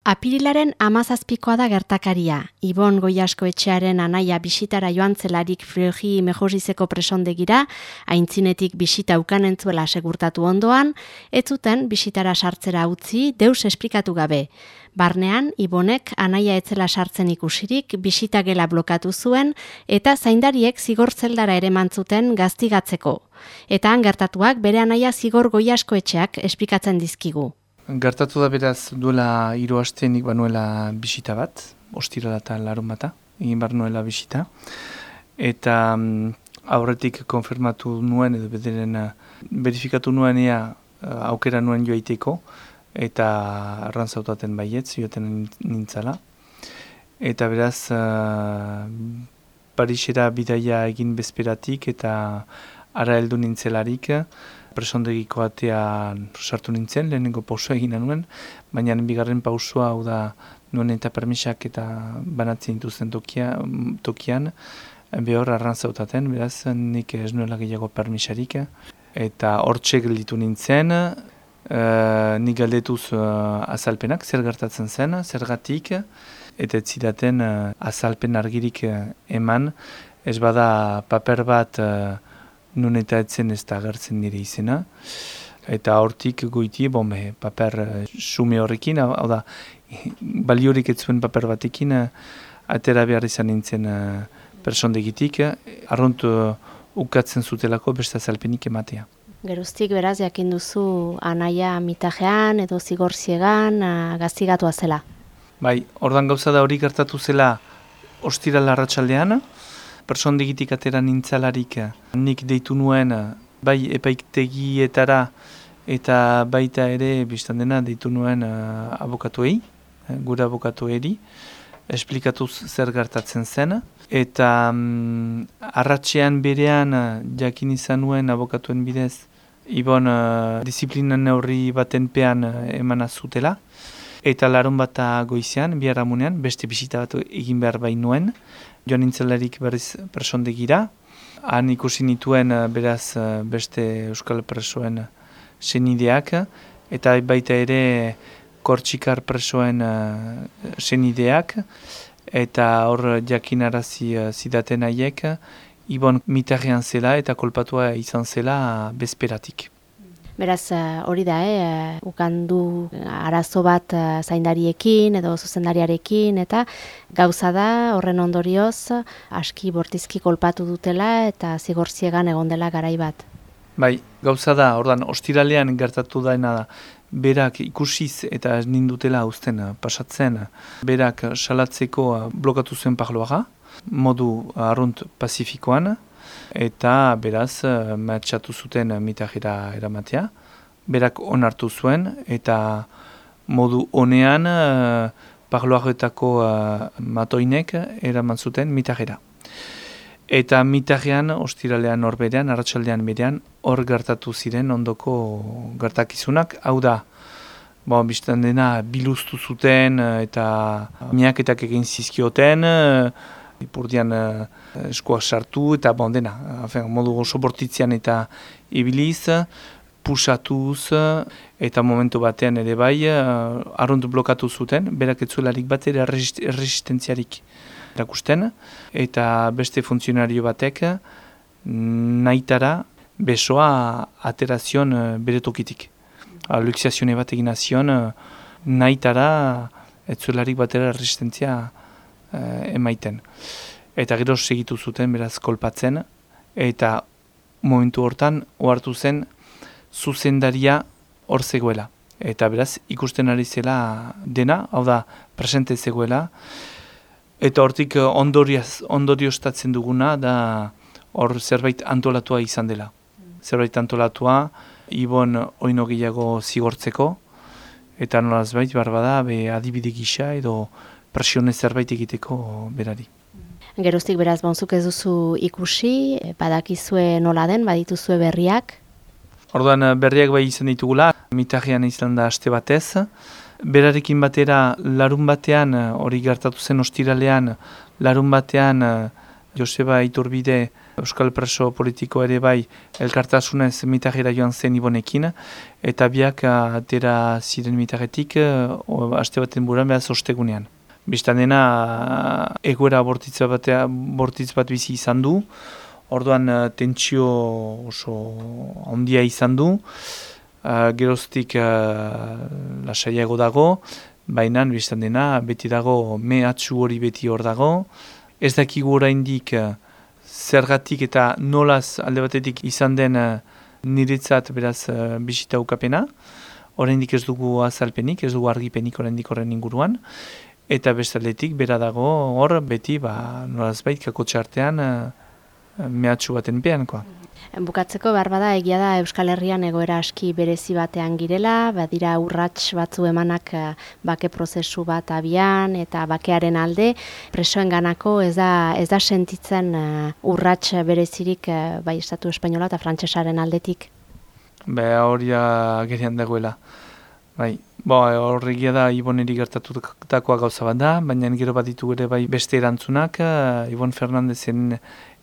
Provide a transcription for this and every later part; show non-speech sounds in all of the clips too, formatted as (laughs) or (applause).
Apirilaren amazazpikoa da gertakaria. Ibon Goiasko etxearen anaia bisitara joan zelarik friogi mejorizeko presondegira, haintzinetik bisita ukanentzuela segurtatu ondoan, ez zuten bisitara sartzera utzi deus esplikatu gabe. Barnean, Ibonek anaia etzela sartzen ikusirik bisita gela blokatu zuen eta zaindariek zigor zeldara ere mantzuten gaztigatzeko. Eta han gertatuak bere anaia zigor Goiasko etxeak esplikatzen dizkigu. Gertatu da beraz duela hiru astenik banuela bisita bat, ostirala eta larun bata, egin bar nuela bisita. Eta um, aurretik konfirmatu nuen edo bederen uh, verifikatu nuen ea uh, aukera nuen joaiteko eta arrantzautaten baiet, zioten nintzala. Eta beraz uh, Parisera bidaia egin bezperatik eta ara heldu nintzelarik, presondegiko atean sartu nintzen, lehenengo pausua egin nuen, baina bigarren pausua hau da nuen eta permisak eta banatzen duzen tokia, tokian, behor arrantzautaten, beraz nik ez nuela gehiago permisarik, eta hortxe gelditu nintzen, uh, nik galdetuz uh, azalpenak, zer gertatzen zen, zergatik, eta ez zidaten uh, azalpen argirik eman, ez bada paper bat nun eta etzen ez da agertzen nire izena. Eta hortik goiti, bombe, paper sume horrekin, hau da, (laughs) baliorik ez zuen paper batekin, uh, atera behar izan nintzen uh, persondegitik, arront uh, ukatzen zutelako besta zalpenik ematea. Geruztik beraz, jakin duzu anaia mitajean edo zigorziegan uh, gaztigatu zela. Bai, ordan gauza da hori gertatu zela ostira larratxaldean, digitik atera nintzalarik nik deitu nuen bai epaiktegietara eta baita ere biztan dena deitu nuen uh, abokatuei, uh, gure abokatueri, esplikatuz zer gertatzen zen. Eta um, arratxean berean uh, jakin izan nuen abokatuen bidez, ibon uh, disiplinan neurri baten pean uh, eman azutela. Eta larun bat goizean, biharamunean, beste bisita bat egin behar bain nuen, joan nintzelarik berriz presondegira. Han ikusi nituen eh, beraz eh, beste Euskal Presoen senideak, eta baita ere kortxikar presoen senideak, eta hor jakinarazi zidaten haiek, ibon mitarrean zela eta kolpatua izan zela bezperatik. Beraz, eh, hori da, eh, ukandu arazo bat zaindariekin edo zuzendariarekin, eta gauza da, horren ondorioz, aski bortizki kolpatu dutela eta zigorziegan egon dela garai bat. Bai, gauza da, ordan ostiralean gertatu daena da, berak ikusiz eta ez nindutela uzten pasatzen, berak salatzeko blokatu zuen parloaga, modu arrunt pazifikoan, eta beraz uh, matxatu zuten mitajera eramatea. Berak onartu zuen eta modu honean uh, parloagetako uh, matoinek eraman zuten mitajera. Eta mitajean, ostiralean hor berean, arratsaldean berean, hor gertatu ziren ondoko gertakizunak. Hau da, bon, bizten dena biluztu zuten eta miaketak egin zizkioten, Ipurdian uh, eskoa sartu eta bon dena, afen, modu oso bortitzean eta ibiliz, pusatuz eta momentu batean ere bai, uh, arrundu blokatu zuten, berak etzularik bat ere resistentziarik erakusten, eta beste funtzionario batek nahitara besoa aterazion uh, bere tokitik. Luxiazione bat egin azion, nahitara etzularik bat ere resistentzia emaiten. Eta gero segitu zuten beraz kolpatzen, eta momentu hortan ohartu zen zuzendaria hor zegoela. Eta beraz ikusten ari zela dena, hau da presente zegoela, eta hortik ondorioztatzen duguna da hor zerbait antolatua izan dela. Zerbait antolatua, ibon oino gehiago zigortzeko, eta nolaz bait, barbada, be adibide gisa edo presione zerbait egiteko berari. Geroztik beraz bonzuk ez duzu ikusi, badakizue nola den, badituzue berriak? Orduan berriak bai izan ditugula, mitarrian izan da aste batez. Berarekin batera larun batean, hori gertatu zen ostiralean, larun batean Joseba Iturbide Euskal preso politiko ere bai elkartasunez mitarera joan zen ibonekin, eta biak atera ziren mitaretik, haste baten buran behaz ostegunean. Bistan dena, egoera bortitz, batea, bortitz bat bizi izan du, orduan tentsio oso ondia izan du, uh, geroztik uh, lasaiago dago, baina biztan dena beti dago mehatxu hori beti hor dago. Ez dakigu oraindik uh, zergatik eta nolaz alde batetik izan den uh, niretzat beraz uh, bisita ukapena. Oraindik ez dugu azalpenik, ez dugu argipenik oraindik horren inguruan. Eta bestaldetik bera dago hor beti ba, nolaz bait kako txartean uh, mehatxu baten pean. Bukatzeko behar bada egia da Euskal Herrian egoera aski berezi batean girela, badira urrats batzu emanak eh, bake prozesu bat abian eta bakearen alde, presoen ganako ez da, ez da sentitzen uh, urrats berezirik uh, bai estatu espainola eta frantsesaren aldetik. Be hori gerian dagoela. Bai, bo, horregia da Iboneri gertatutakoa gauza bat da, baina gero bat ditu ere bai beste erantzunak, Ibon Fernandezen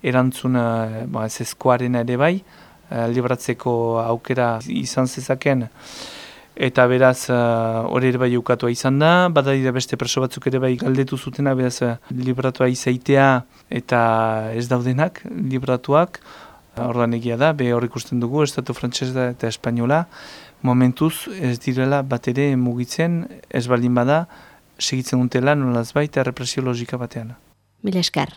erantzuna ba, ez ezkoaren ere bai, uh, libratzeko aukera izan zezaken, eta beraz uh, hori ere bai eukatua izan da, badadira beste preso batzuk ere bai galdetu zutena, beraz uh, libratua izaitea eta ez daudenak libratuak, Ordan egia da, be hor ikusten dugu, Estatu Frantsesa eta Espainola, momentuz ez direla bat ere mugitzen, ez baldin bada, segitzen dutela nolaz baita represio logika batean. Mil esker.